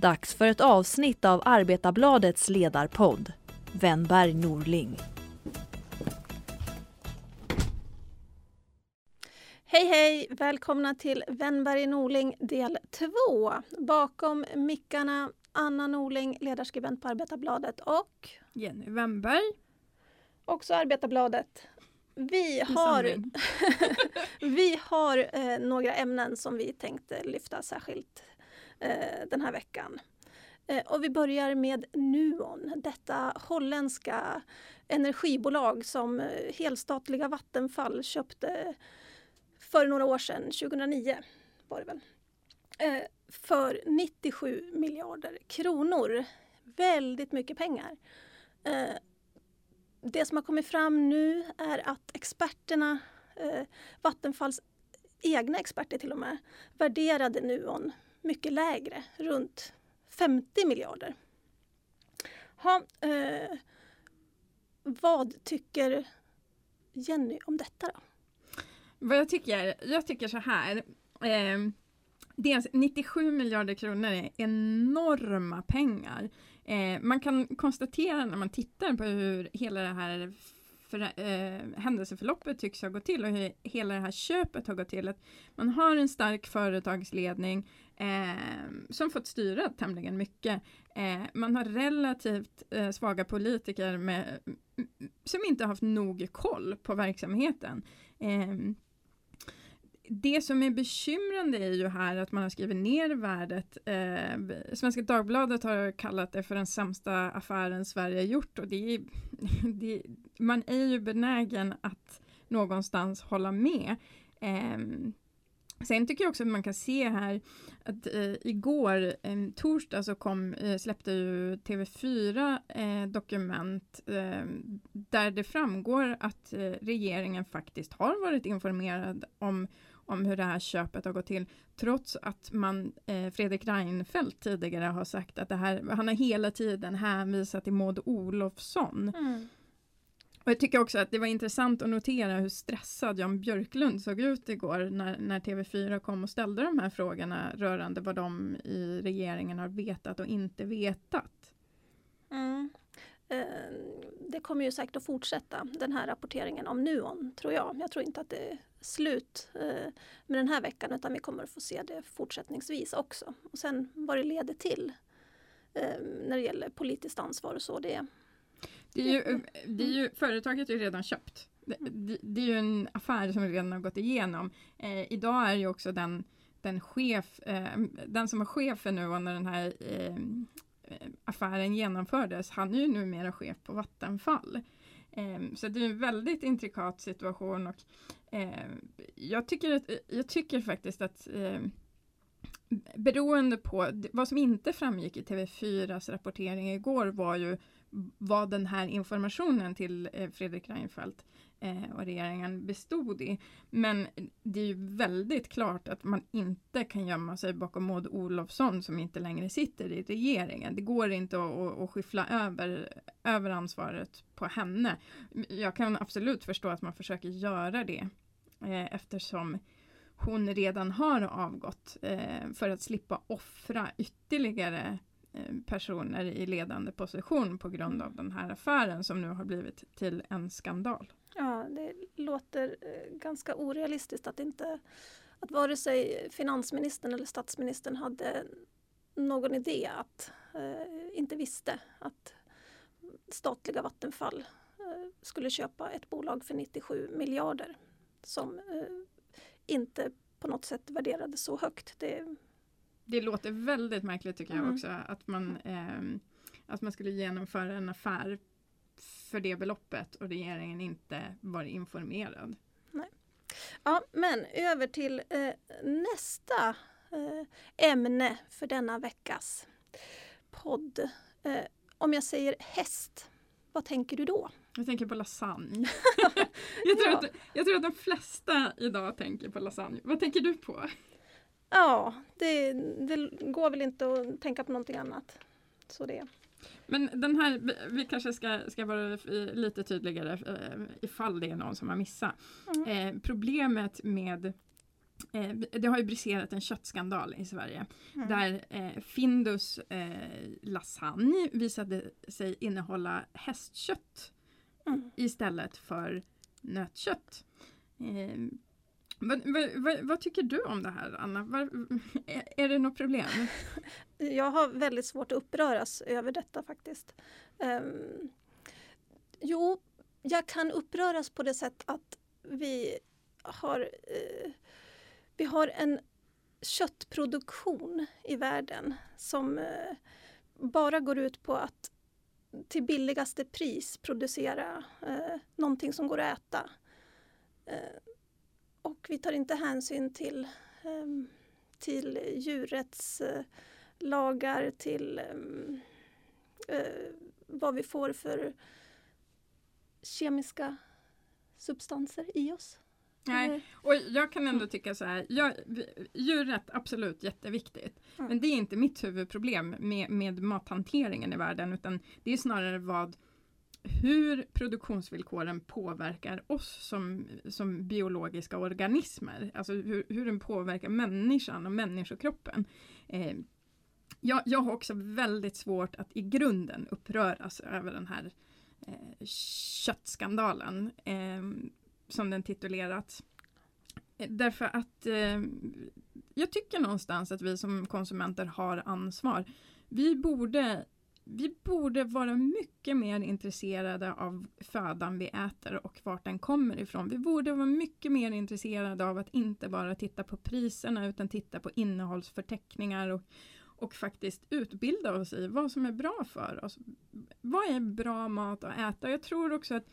Dags för ett avsnitt av Arbetarbladets ledarpodd. Wennberg Norling. Hej hej! Välkomna till Wennberg Norling del 2. Bakom mickarna Anna Norling, ledarskribent på Arbetarbladet och Jenny Wennberg. också Arbetarbladet. Vi har, vi har eh, några ämnen som vi tänkte lyfta särskilt eh, den här veckan. Eh, och vi börjar med Nuon, detta holländska energibolag som eh, helstatliga Vattenfall köpte för några år sedan, 2009 var det väl, eh, för 97 miljarder kronor. Väldigt mycket pengar. Eh, det som har kommit fram nu är att experterna, eh, Vattenfalls egna experter till och med, värderade Nuon mycket lägre, runt 50 miljarder. Ha, eh, vad tycker Jenny om detta då? Vad jag tycker, jag tycker så här. Eh, dels 97 miljarder kronor är enorma pengar. Eh, man kan konstatera när man tittar på hur hela det här för, eh, händelseförloppet tycks ha gått till och hur hela det här köpet har gått till. Att man har en stark företagsledning eh, som fått styra tämligen mycket. Eh, man har relativt eh, svaga politiker med, som inte haft nog koll på verksamheten. Eh, det som är bekymrande är ju här att man har skrivit ner värdet. Eh, Svenska Dagbladet har kallat det för den sämsta affären Sverige gjort och det är, det, man är ju benägen att någonstans hålla med. Eh, Sen tycker jag också att man kan se här att eh, igår, en torsdag, så kom, eh, släppte ju TV4 eh, dokument eh, där det framgår att eh, regeringen faktiskt har varit informerad om, om hur det här köpet har gått till. Trots att man, eh, Fredrik Reinfeldt tidigare har sagt att det här, han har hela tiden hänvisat till Maud Olofsson. Mm. Och jag tycker också att det var intressant att notera hur stressad Jan Björklund såg ut igår när, när TV4 kom och ställde de här frågorna rörande vad de i regeringen har vetat och inte vetat. Mm. Eh, det kommer ju säkert att fortsätta den här rapporteringen om Nuon tror jag. Jag tror inte att det slut eh, med den här veckan utan vi kommer att få se det fortsättningsvis också. Och sen vad det leder till eh, när det gäller politiskt ansvar och så. Det, Det är ju, det är ju, företaget är ju redan köpt. Det, det, det är ju en affär som redan har gått igenom. Eh, idag är ju också den, den chef, eh, den som var chef för nu när den här eh, affären genomfördes, han är ju numera chef på Vattenfall. Eh, så det är en väldigt intrikat situation och eh, jag, tycker att, jag tycker faktiskt att eh, beroende på, vad som inte framgick i TV4s rapportering igår var ju vad den här informationen till eh, Fredrik Reinfeldt Eh, och regeringen bestod i. Men det är ju väldigt klart att man inte kan gömma sig bakom Maud Olofsson som inte längre sitter i regeringen. Det går inte att, att, att skyffla över, över ansvaret på henne. Jag kan absolut förstå att man försöker göra det eh, eftersom hon redan har avgått eh, för att slippa offra ytterligare personer i ledande position på grund av den här affären som nu har blivit till en skandal. ja, det låter eh, ganska orealistiskt att inte att vare sig finansministern eller statsministern hade någon idé att, eh, inte visste att statliga Vattenfall eh, skulle köpa ett bolag för 97 miljarder som inte på något sätt värderades så högt. Det, Det låter väldigt märkligt tycker jag Mm. också att man, ehm, att man skulle genomföra en affär för det beloppet och regeringen inte var informerad. Ja, men över till eh, nästa eh, ämne för denna veckas podd. Eh, om jag säger häst, vad tänker du då? Jag tänker på lasagne. jag, tror Ja. att, jag tror att de flesta idag tänker på lasagne. Vad tänker du på? Ja, det, det går väl inte att tänka på någonting annat. Så det. Men den här, vi- kanske ska, ska vara lite tydligare eh, ifall det är någon som har missat. Mm. Eh, problemet med eh, det har ju briserat en köttskandal i Sverige Mm. där eh, Findus lasagne visade sig innehålla hästkött Mm. istället för nötkött. Vad, vad, vad, vad tycker du om det här Anna? Var, är, det något problem? Jag har väldigt svårt att uppröras över detta faktiskt. Um, jo, jag kan uppröras på det sätt att vi har, uh, vi har en köttproduktion i världen som uh, bara går ut på att till billigaste pris producera eh, någonting som går att äta. Ehm, och vi tar inte hänsyn till, ehm, till djurrätts eh, lagar till um, eh, vad vi får för kemiska substanser i oss. Nej, Eh, och jag kan ändå tycka så här, jag, djurrätt absolut jätteviktigt. Mm. Men det är inte mitt huvudproblem med, med mathanteringen i världen utan det är snarare vad hur produktionsvillkoren påverkar oss som, som biologiska organismer. Alltså hur, hur den påverkar människan och människokroppen. Eh, jag, jag har också väldigt svårt att i grunden uppröras över den här eh, köttskandalen eh, som den titulerats. Eh, därför att eh, jag tycker någonstans att vi som konsumenter har ansvar. Vi borde, vi borde vara mycket mer intresserade av födan vi äter och vart den kommer ifrån. Vi borde vara mycket mer intresserade av att inte bara titta på priserna utan titta på innehållsförteckningar och, och faktiskt utbilda oss i vad som är bra för oss. Vad är bra mat att äta? Jag tror också att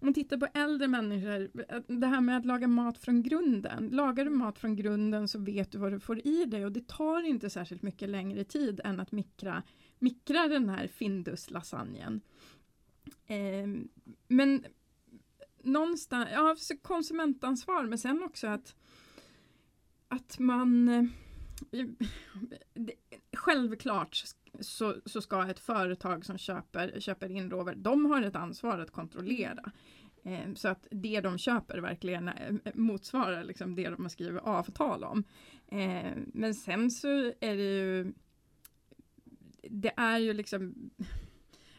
om man tittar på äldre människor, det här med att laga mat från grunden. Lagar du mat från grunden så vet du vad du får i dig och det tar inte särskilt mycket längre tid än att mikra, mikra den här Findus-lasagnen. Eh, men någonstans, ja, konsumentansvar men sen också att, att man eh, det- Självklart så, så ska ett företag som köper, köper in råvaror, de har ett ansvar att kontrollera. Eh, så att det de köper verkligen eh, motsvarar liksom det de har skrivit avtal om. Eh, men sen så är det ju det är ju liksom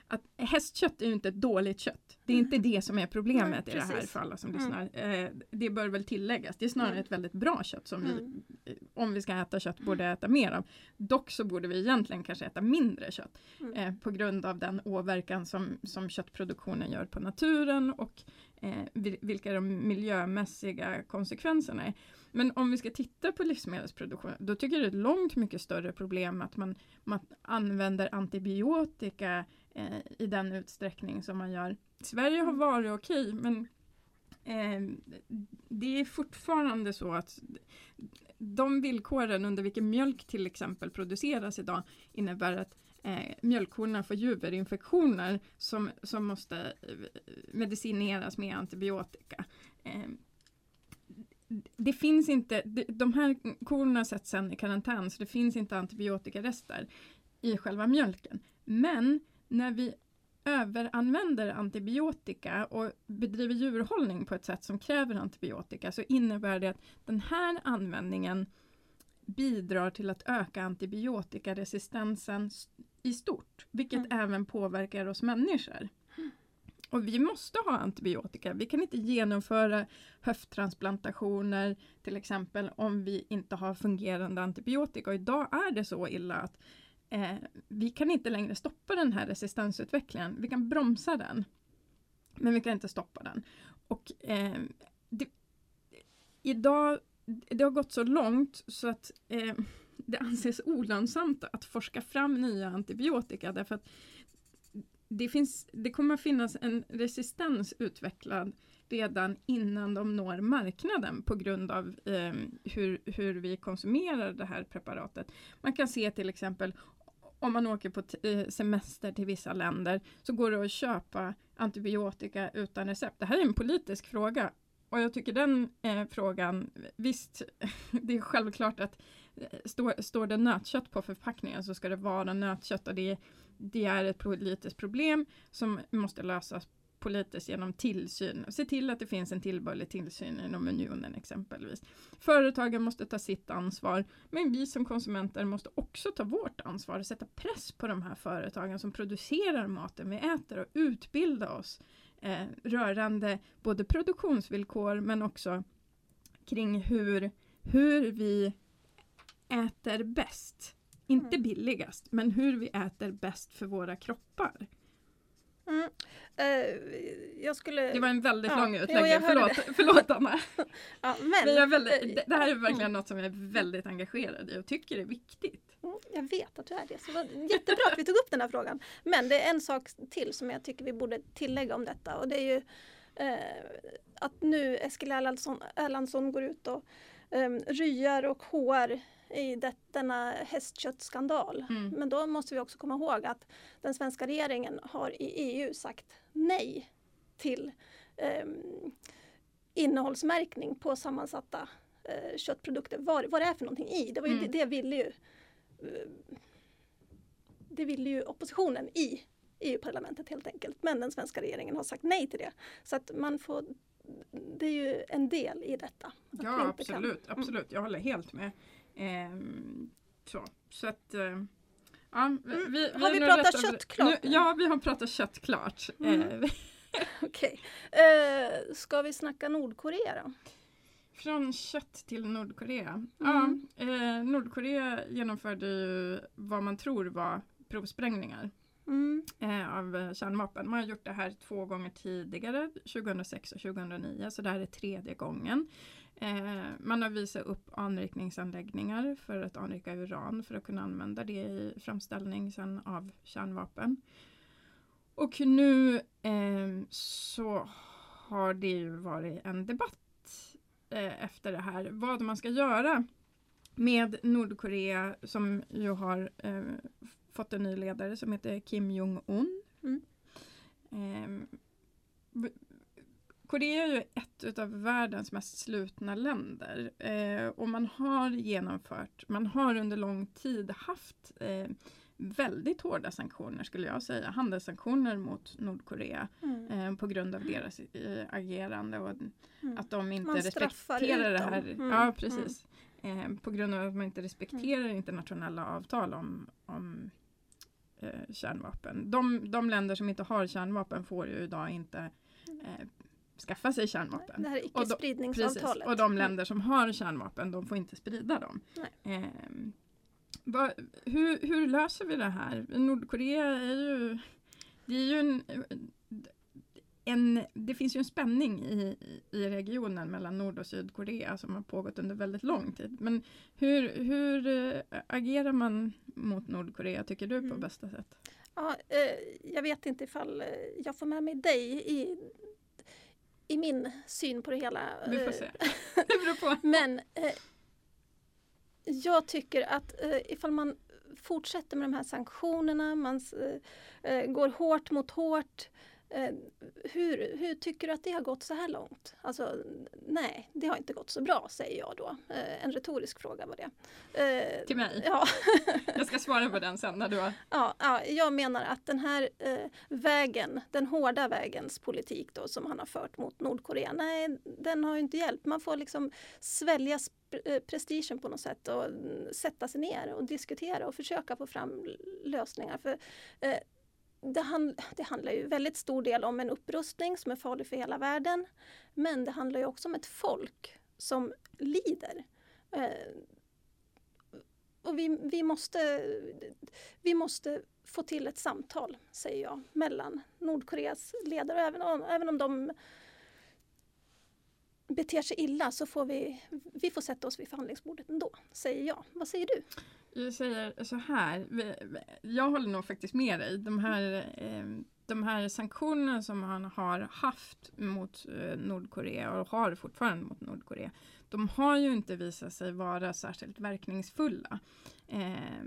att hästkött är ju inte ett dåligt kött. Det är inte det som är problemet Nej, i det här för alla som Mm. lyssnar. Eh, det bör väl tilläggas. Det är snarare Mm. ett väldigt bra kött som vi Mm. eh, om vi ska äta kött borde äta mer av. Dock så borde vi egentligen kanske äta mindre kött Mm. eh, på grund av den åverkan som, som köttproduktionen gör på naturen och eh, vil- vilka de miljömässiga konsekvenserna är. Men om vi ska titta på livsmedelsproduktion, då tycker jag det är ett långt mycket större problem att man, man använder antibiotika eh, i den utsträckning som man gör. Sverige har Mm. varit okej, men eh, det är fortfarande så att de villkoren under vilken mjölk till exempel produceras idag innebär att eh, mjölkkorna får juverinfektioner som, som måste eh, medicineras med antibiotika. Eh, det finns inte, de, här korna sätts sen i karantän så det finns inte antibiotikarester i själva mjölken. Men när vi överanvänder antibiotika och bedriver djurhållning på ett sätt som kräver antibiotika så innebär det att den här användningen bidrar till att öka antibiotikaresistensen i stort, vilket Mm. även påverkar oss människor. Och vi måste ha antibiotika. Vi kan inte genomföra höfttransplantationer till exempel om vi inte har fungerande antibiotika. Och idag är det så illa att eh, vi kan inte längre stoppa den här resistensutvecklingen. Vi kan bromsa den. Men vi kan inte stoppa den. Och eh, det, idag, det har gått så långt så att eh, det anses olönsamt att forska fram nya antibiotika därför att det, finns, det kommer att finnas en resistens utvecklad redan innan de når marknaden på grund av eh, hur, hur vi konsumerar det här preparatet. Man kan se till exempel om man åker på t- eh, semester till vissa länder så går det att köpa antibiotika utan recept. Det här är en politisk fråga och jag tycker den eh, frågan, visst, det är självklart att eh, står, står det nötkött på förpackningen så ska det vara nötkött och det, det är ett politiskt problem som måste lösas politiskt genom tillsyn. Se till att det finns en tillbörlig tillsyn inom unionen exempelvis. Företagen måste ta sitt ansvar, men vi som konsumenter måste också ta vårt ansvar och sätta press på de här företagen som producerar maten vi äter och utbilda oss eh, rörande både produktionsvillkor men också kring hur, hur vi äter bäst. Inte Mm. billigast, men hur vi äter bäst för våra kroppar. Mm. Eh, jag skulle... Det var en väldigt Ja, lång utläggning, förlåt, förlåt Anna. ja, men, Men väldigt, eh, det, här är verkligen något som jag är väldigt engagerad i och tycker är viktigt. Mm, Jag vet att du är det. Så det var jättebra att vi tog upp den här frågan. Men det är en sak till som jag tycker vi borde tillägga om detta och det är ju eh, att nu Eskil Erlandsson, Erlandsson går ut och eh, ryar och HR i det, denna hästköttskandal. Mm. Men då måste vi också komma ihåg att den svenska regeringen har i EU sagt nej till eh, innehållsmärkning på sammansatta eh, köttprodukter. Vad, vad det är för någonting i. Det, var ju, Mm. det, det ville ju eh, det ville ju oppositionen i EU-parlamentet helt enkelt. Men den svenska regeringen har sagt nej till det. Så att man får, det är ju en del i detta. Ja inte kan- absolut, absolut. Jag håller helt med. Ehm, så, så att eh, Ja, vi, Mm. vi, Har vi pratat rätt över- kött klart Nu, ja, vi har pratat kött klart. Mm. Eh, Okej. Eh, ska vi snacka Nordkorea då? Från kött till Nordkorea. Mm. Ja, eh, Nordkorea genomförde ju vad man tror var provsprängningar Mm. eh, av eh, kärnvapen. Man har gjort det här två gånger tidigare, 2006 och 2009, så det här är tredje gången. Eh, man har visat upp anrikningsanläggningar för att anrika uran för att kunna använda det i framställning sen av kärnvapen. Och nu eh, så har det ju varit en debatt eh, efter det här vad man ska göra med Nordkorea som ju har eh, fått en ny ledare som heter Kim Jong-Un. Mm. V- Korea är ju ett av världens mest slutna länder eh, och man har genomfört, man har under lång tid haft eh, väldigt hårda sanktioner skulle jag säga, handelssanktioner mot Nordkorea Mm. eh, på grund av deras eh, agerande och Mm. att de inte respekterar det här. Mm, Ja, precis. Eh, på grund av att man inte respekterar Mm. internationella avtal om, om eh, kärnvapen. De, de länder som inte har kärnvapen får ju idag inte eh, skaffa sig kärnvapen. Det här Och Precis. icke-spridningsavtalet. Och de Mm. länder som har kärnvapen, de får inte sprida dem. Eh, vad- hur, hur löser vi det här? Nordkorea är ju, det är ju en, en, det finns ju en spänning i, i regionen mellan Nord och Sydkorea som har pågått under väldigt lång tid. Men hur, hur eh, agerar man mot Nordkorea tycker du på Mm. bästa sätt? Ja, eh, jag vet inte ifall eh, jag får med mig dig i, i min syn på det hela. Vi får Eh, se. Det beror på. Men eh, jag tycker att eh, ifall man fortsätter med de här sanktionerna, man eh, eh, går hårt mot hårt. Eh, hur, hur tycker du att det har gått så här långt? Alltså, nej, det har inte gått så bra säger jag då. Eh, en retorisk fråga var det. Eh, Till mig? Ja. Jag ska svara på den sen när du har... Ja, ja, jag menar att den här vägen, den hårda vägens politik då som han har fört mot Nordkorea, nej den har ju inte hjälpt. Man får liksom svälja prestigen på något sätt och mm, sätta sig ner och diskutera och försöka få fram lösningar. För det, hand, det handlar ju väldigt stor del om en upprustning som är farlig för hela världen. Men det handlar ju också om ett folk som lider. Eh, och vi, vi, måste, vi måste få till ett samtal, säger jag, mellan Nordkoreas ledare. Även om, även om de beter sig illa så får vi, vi får sätta oss vid förhandlingsbordet ändå, säger jag. Vad säger du? Jag säger så här, jag håller nog faktiskt med dig. De här, eh, de här sanktionerna som han har haft mot eh, Nordkorea och har fortfarande mot Nordkorea, de har ju inte visat sig vara särskilt verkningsfulla. Eh,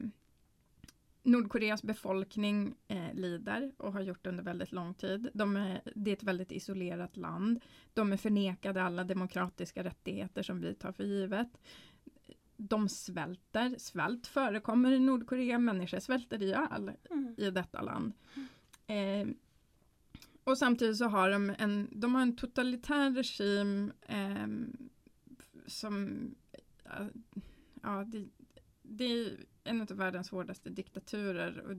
Eh, Nordkoreas befolkning eh, lider och har gjort under väldigt lång tid. De är, det är ett väldigt isolerat land. De är förnekade alla demokratiska rättigheter som vi tar för givet. De svälter. Svält förekommer i Nordkorea. Människor svälter ihjäl Mm. i detta land. Eh, och samtidigt så har de en, de har en totalitär regim eh, som, ja, det, det en av världens hårdaste diktaturer. Och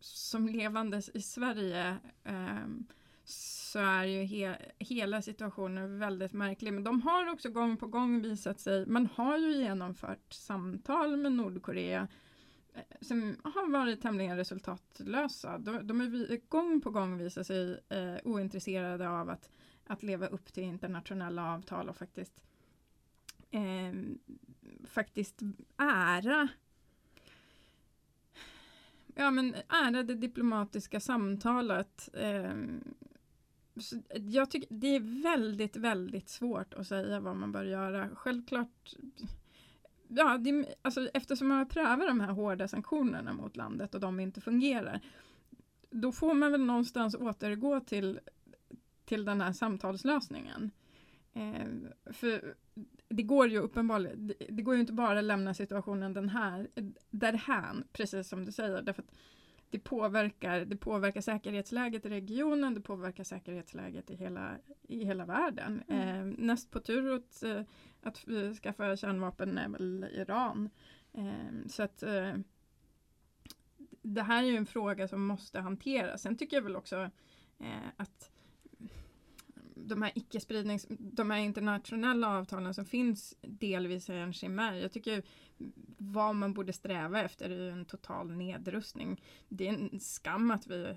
som levandes i Sverige eh, så är ju he, hela situationen väldigt märklig. Men de har också gång på gång visat sig, man har ju genomfört samtal med Nordkorea eh, som har varit tämligen resultatlösa. De, de är gång på gång visat sig eh, ointresserade av att, att leva upp till internationella avtal och faktiskt eh, faktiskt ära ja, men ära det diplomatiska samtalet. Eh, jag tycker det är väldigt, väldigt svårt att säga vad man bör göra. Självklart Ja, det, alltså, eftersom man prövar de här hårda sanktionerna mot landet och de inte fungerar, då får man väl någonstans återgå till, till den här samtalslösningen. Eh, för det går ju uppenbarligen, det, det, går ju inte bara att lämna situationen den här, därhän, precis som du säger, därför det påverkar, det påverkar säkerhetsläget i regionen, det påverkar säkerhetsläget i hela, i hela världen. Mm. Eh, näst på tur att, eh, att skaffa kärnvapen är väl Iran. Eh, så att eh, det här är ju en fråga som måste hanteras. Sen tycker jag väl också eh, att de här icke-spridnings, de här internationella avtalen som finns delvis är en chimär. Jag tycker vad man borde sträva efter är en total nedrustning. Det är en skam att vi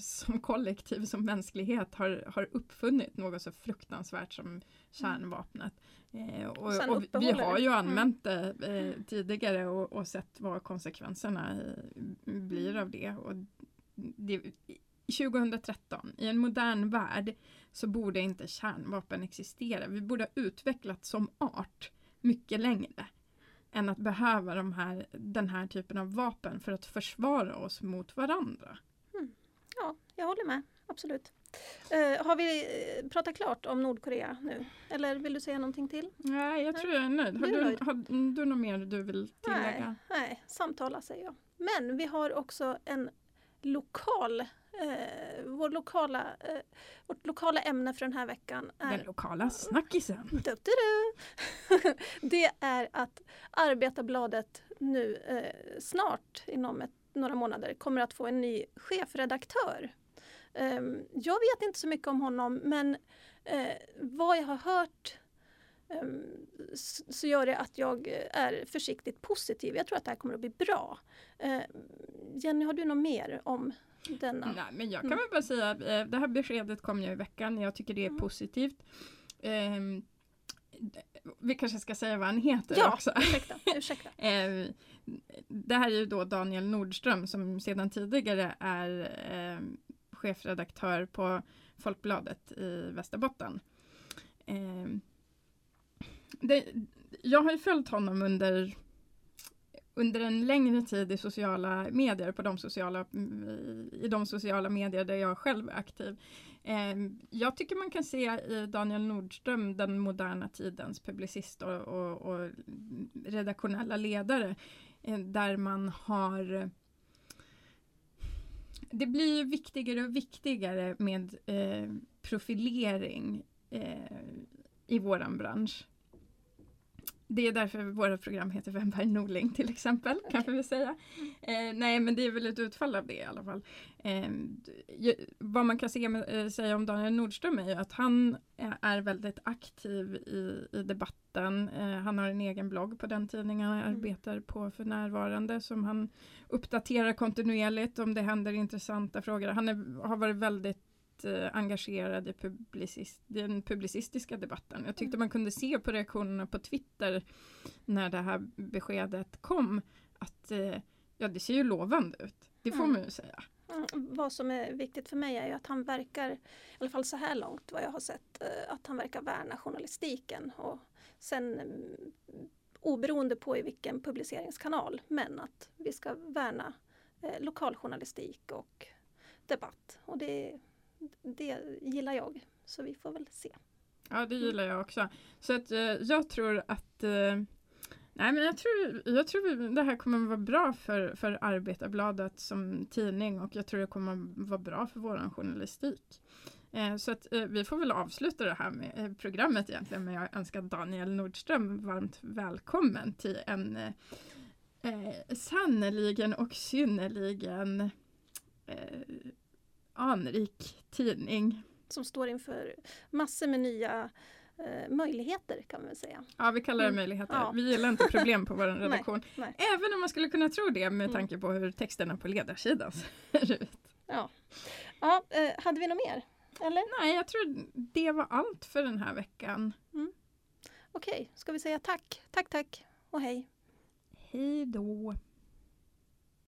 som kollektiv, som mänsklighet har, har uppfunnit något så fruktansvärt som kärnvapnet. Eh, och, och vi har ju mm. använt det eh, tidigare och, och, sett vad konsekvenserna blir av det. Och det 2013, i en modern värld, så borde inte kärnvapen existera. Vi borde ha utvecklats som art mycket längre än att behöva de här, den här typen av vapen för att försvara oss mot varandra. Mm. Ja, jag håller med. Absolut. Uh, har vi eh, pratat klart om Nordkorea nu? Eller vill du säga någonting till? Nej, jag tror jag är nöjd. Har du, har du något mer du vill tillägga? Nej, nej, samtala säger jag. Men vi har också en lokal Eh, vår lokala, eh, vårt lokala ämne för den här veckan är... Den lokala snackisen! Du, du, du. det är att Arbetarbladet nu eh, snart, inom ett, några månader, kommer att få en ny chefredaktör. Ehm, jag vet inte så mycket om honom men eh, vad jag har hört så gör det att jag är försiktigt positiv. Jag tror att det här kommer att bli bra. Ehm, Jenny, har du något mer om denna. Nej, men jag kan mm. väl bara säga att eh, det här beskedet kom ju i veckan. Jag tycker det är mm. positivt. Eh, vi kanske ska säga vad han heter ja, också. Ursäkta, ursäkta. eh, det här är ju då Daniel Nordström som sedan tidigare är eh, chefredaktör på Folkbladet i Västerbotten. Det, jag har ju följt honom under under en längre tid i sociala medier, på de sociala, mm, i de sociala medier där jag själv är aktiv. Eh, jag tycker man kan se i Daniel Nordström den moderna tidens publicist och, och, och redaktionella ledare eh, där man har det blir viktigare och viktigare med eh, profilering eh, i våran bransch. Det är därför våra program heter Wemberg Norling till exempel, okay. kan vi säga. Eh, nej, men det är väl ett utfall av det i alla fall. Eh, vad man kan se eh, säga om Daniel Nordström är att han är väldigt aktiv i, i debatten. Eh, han har en egen blogg på den tidningen han mm. arbetar på för närvarande som han uppdaterar kontinuerligt om det händer intressanta frågor. Han är, har varit väldigt Eh, engagerad i publicist, den publicistiska debatten. Jag tyckte mm. man kunde se på reaktionerna på Twitter när det här beskedet kom att eh, ja, det ser ju lovande ut. Det får mm. man ju säga. Mm, vad som är viktigt för mig är ju att han verkar, i alla fall så här långt vad jag har sett, eh, att han verkar värna journalistiken. Och sen oberoende på i vilken publiceringskanal, men att vi ska värna eh, lokaljournalistik och debatt. Och det det gillar jag. Så vi får väl se. Ja, det gillar jag också. Så att, eh, jag tror att eh, Nej men jag tror, jag tror det här kommer att vara bra för, för Arbetarbladet som tidning och jag tror det kommer att vara bra för våran journalistik. Eh, så att eh, vi får väl avsluta det här med eh, programmet egentligen med att önska Daniel Nordström varmt välkommen till en eh, eh, sannoliken och synnerligen eh, anrik tidning. Som står inför massor med nya eh, möjligheter kan man väl säga. Ja, vi kallar det Mm. möjligheter. Ja. Vi gillar inte problem på vår redaktion. nej. Även om man skulle kunna tro det med Mm. tanke på hur texterna på ledarsidan ser ut. Ja, ja eh, hade vi något mer? Eller? Nej, jag tror det var allt för den här veckan. Okej, ska vi säga tack? Tack, tack och hej. Hej då!